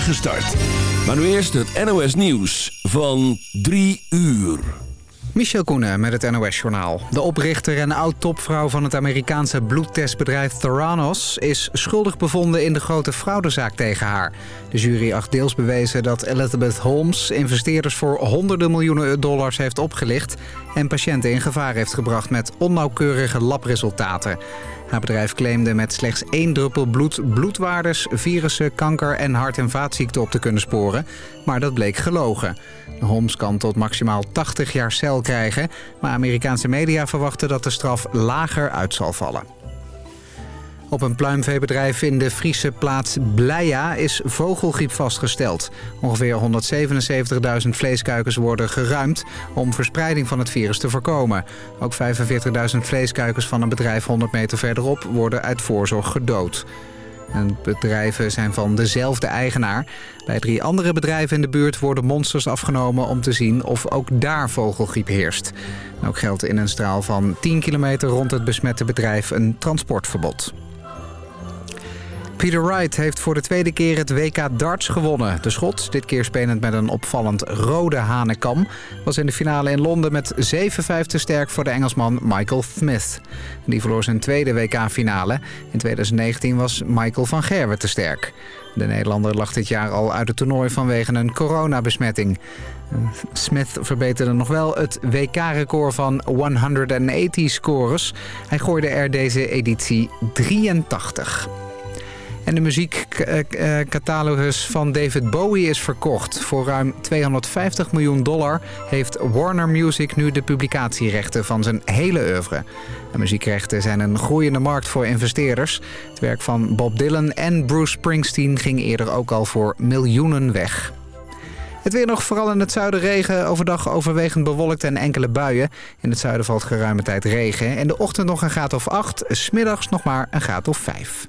start. Maar nu eerst het NOS Nieuws van 3 uur. Michel Koenen met het NOS-journaal. De oprichter en oud-topvrouw van het Amerikaanse bloedtestbedrijf Theranos... is schuldig bevonden in de grote fraudezaak tegen haar. De jury acht deels bewezen dat Elizabeth Holmes... investeerders voor honderden miljoenen dollars heeft opgelicht... en patiënten in gevaar heeft gebracht met onnauwkeurige labresultaten. Haar bedrijf claimde met slechts één druppel bloed bloedwaardes, virussen, kanker en hart- en vaatziekten op te kunnen sporen. Maar dat bleek gelogen. Holmes kan tot maximaal 80 jaar cel krijgen, maar Amerikaanse media verwachten dat de straf lager uit zal vallen. Op een pluimveebedrijf in de Friese plaats Bleia is vogelgriep vastgesteld. Ongeveer 177.000 vleeskuikens worden geruimd om verspreiding van het virus te voorkomen. Ook 45.000 vleeskuikens van een bedrijf 100 meter verderop worden uit voorzorg gedood. En bedrijven zijn van dezelfde eigenaar. Bij drie andere bedrijven in de buurt worden monsters afgenomen om te zien of ook daar vogelgriep heerst. ook geldt in een straal van 10 kilometer rond het besmette bedrijf een transportverbod. Peter Wright heeft voor de tweede keer het WK darts gewonnen. De schot, dit keer spelend met een opvallend rode hanekam... was in de finale in Londen met 7-5 te sterk voor de Engelsman Michael Smith. Die verloor zijn tweede WK-finale. In 2019 was Michael van Gerwen te sterk. De Nederlander lag dit jaar al uit het toernooi vanwege een coronabesmetting. Smith verbeterde nog wel het WK-record van 180 scores. Hij gooide er deze editie 83. En de muziekcatalogus van David Bowie is verkocht. Voor ruim 250 miljoen dollar heeft Warner Music nu de publicatierechten van zijn hele oeuvre. De muziekrechten zijn een groeiende markt voor investeerders. Het werk van Bob Dylan en Bruce Springsteen ging eerder ook al voor miljoenen weg. Het weer nog vooral in het zuiden regen. Overdag overwegend bewolkt en enkele buien. In het zuiden valt geruime tijd regen. In de ochtend nog een graad of 8. Smiddags nog maar een graad of 5.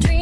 Dream.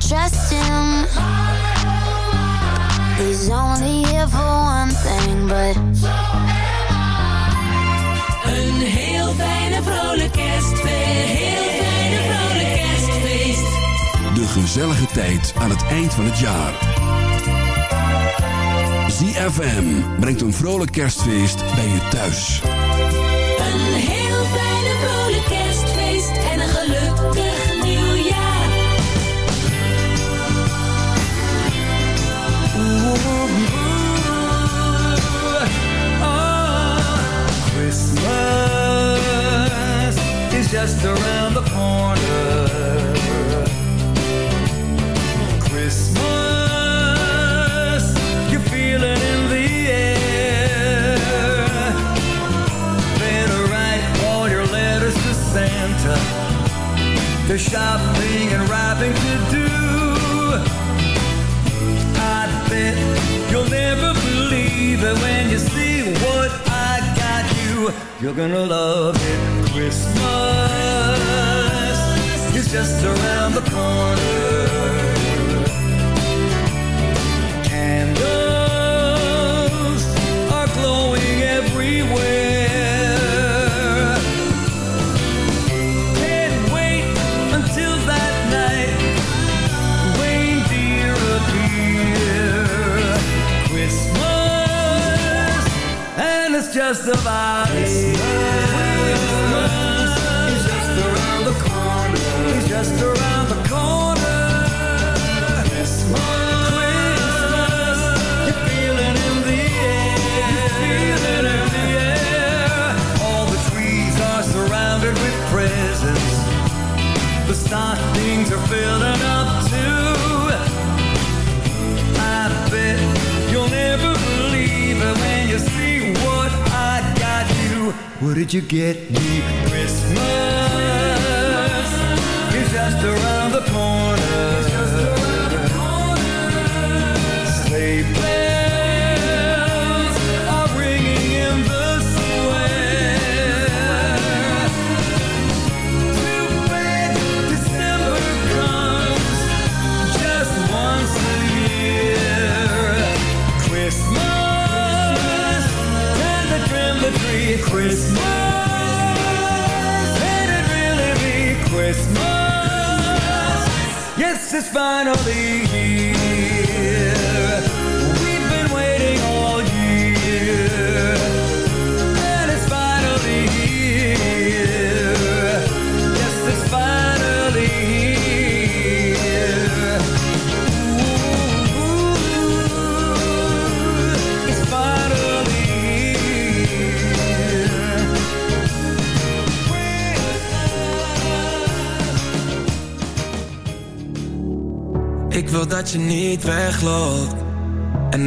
Trust him. He's only here for one thing, but Een heel fijne vrolijk kerstfeest. Heel fijne vrolijk kerstfeest. De gezellige tijd aan het eind van het jaar. ZFM brengt een vrolijk kerstfeest bij je thuis. Een heel fijne vrolijk kerstfeest. En een gelukkig around the finally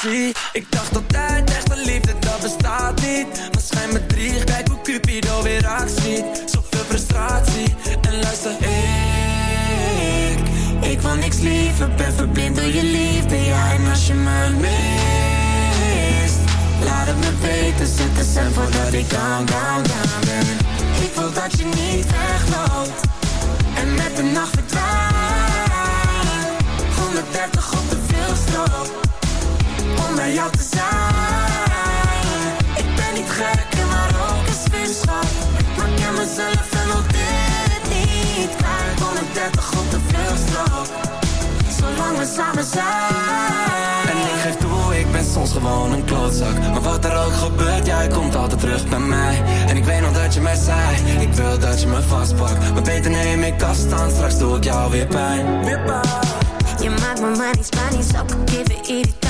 hyperventilatie. Ik dacht altijd, echte liefde, dat bestaat niet. Maar schijn me drie, kijk hoe Cupido weer actie. Zoveel frustratie, en luister, ik... Ik wil niks liever, ben verblind door je liefde, ja. En als je me mist, laat het me weten. Zet de voordat ik down, down, down ben. Ik wil dat je niet wegloopt en met de nacht verdwijnt. 130 op de veelstrook, om bij jou te zijn. Ik ben niet gek en maar ook een vuurschap. Maar ik ken mezelf en wil dit niet kwijt. 130 op de veelstrook, zolang we samen zijn. En ik geef toe, ik ben soms gewoon een klootzak. Maar wat er ook gebeurt, jij komt altijd terug bij mij. En ik weet nog dat je mij zei, ik wil dat je me vastpakt. Maar beter neem ik afstand, straks doe ik jou weer pijn. Weer pijn. Je maakt me manisch, manisch, ook geven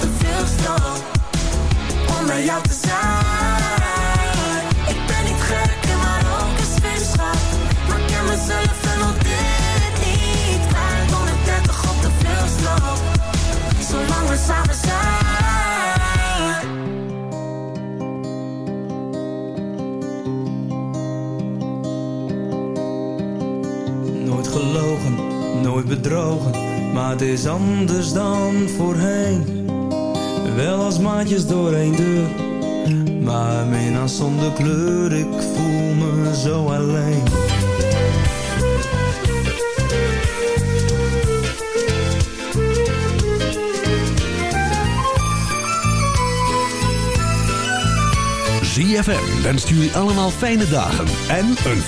Ik ben niet gek maar ook een vuurschap. Maar ik ken mezelf en wil dit niet kwijt. 130 op de vluchtstrook, zolang we samen zijn. Nooit gelogen, nooit bedrogen, maar het is anders dan voorheen. Wel als maatjes door één deur, maar min als zonder kleur, ik voel me zo alleen. ZFM wenst jullie allemaal fijne dagen en een voor